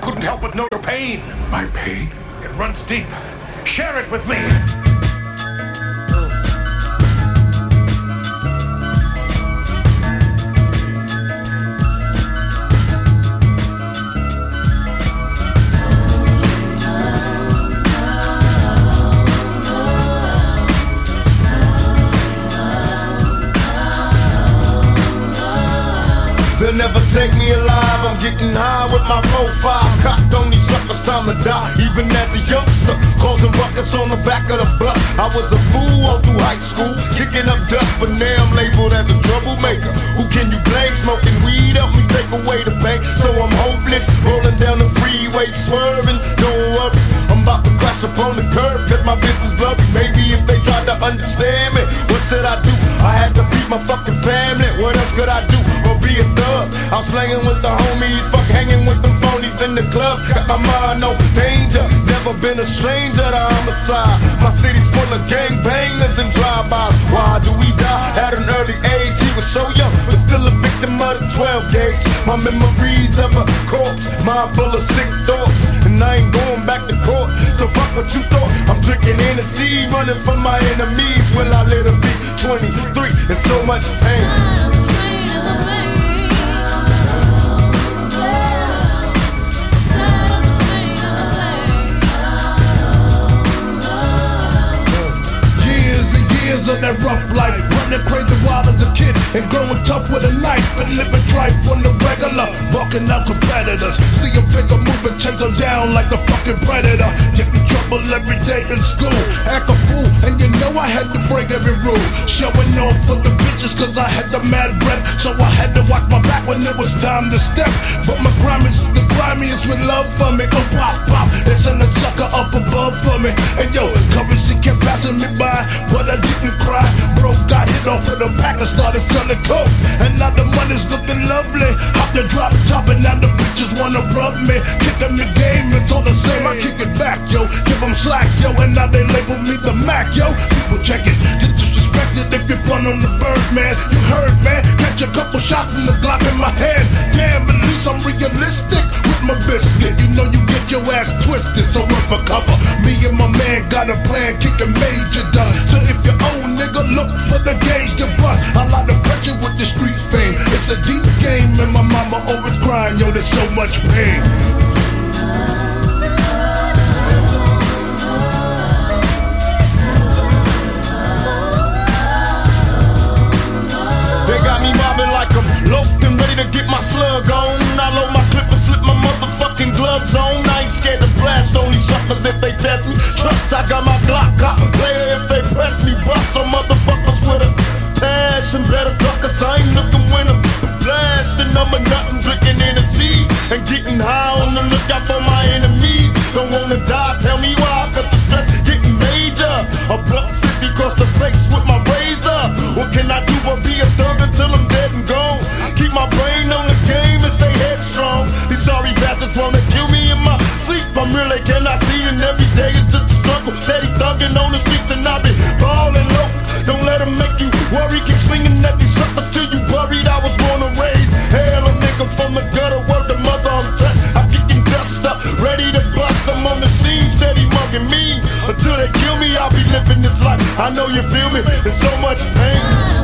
I couldn't help but know your pain. My pain? It runs deep. Share it with me. Never take me alive. I'm getting high with my 4-5. Cocked on these suckers, time to die. Even as a youngster, causing ruckus on the back of the bus. I was a fool all through high school, kicking up dust, but now I'm labeled as a troublemaker. Who can you blame? Smoking weed help me take away the pain. So I'm hopeless, rolling down the freeway, swerving. Don't worry, I'm about to crash up on the curb, cause my business blurry. Maybe if they tried to understand me, what should I do? I had to feed my fucking family. What else could I do? I'm slanging with the homies, fuck hanging with them phonies in the club. Got my mind no danger. Never been a stranger to homicide. My city's full of gang bangers and drive-bys. Why do we die at an early age? He was so young, but still a victim of the 12 gauge. My memories of a corpse, mind full of sick thoughts, and I ain't going back to court. So fuck what you thought. I'm drinking Hennessy, running from my enemies. Will I let them be 23 and so much pain? Of that rough life, running crazy wild as a kid, and growing tough with a knife, and living tripe on the regular, bucking out competitors. See a figure moving, chase them down like the fucking predator. Get in trouble every day in school, act a fool, and you know I had to break every rule. Showing off for the bitches, cause I had the mad breath, so I had to watch my back when it was time to step. But my crime is the grimiest with love for me. Oh, pop, pop, it's in the up above for me. And yo, a pack and started selling coke. And now the money's looking lovely. Hop the drop top, and now the bitches wanna rub me. Kick them the game, it's all the same. I kick it back, yo. Give them slack, yo. And now they label me the Mac, yo. People check it, get disrespected if you front on the bird, man. You heard, man. Catch a couple shots from the Glock in my hand. Damn, at least I'm realistic with my biscuit. You know you get your ass twisted, so run for cover. Me and my man got a plan, kicking major dust. So if you old nigga, look for the. A lot of pressure with the street fame. It's a deep game, and my mama always crying, yo, there's so much pain. They got me mobbing like I'm loped and ready to get my slug on. I load my clip and slip my motherfucking gloves on. I ain't scared to blast only suckers if they test me. Trust I got my Glock out later if they press me. Bust a passion. Better tuckers, I ain't looking when I'm blasting. I'm a nothing drinking in the sea and getting high on the lookout for my enemies. Don't wanna die, tell me why. Cause the stress getting major. A buck 50 across the face with my razor. What can I do but be a thug until I'm dead and gone? Keep my brain on the game and stay headstrong. These sorry bastards wanna kill me in my sleep. I'm really cannot see and every day is just a struggle. Steady thugging on the streets and I be ballin' low. Don't let 'em make you worry. You feel me. There's so much pain.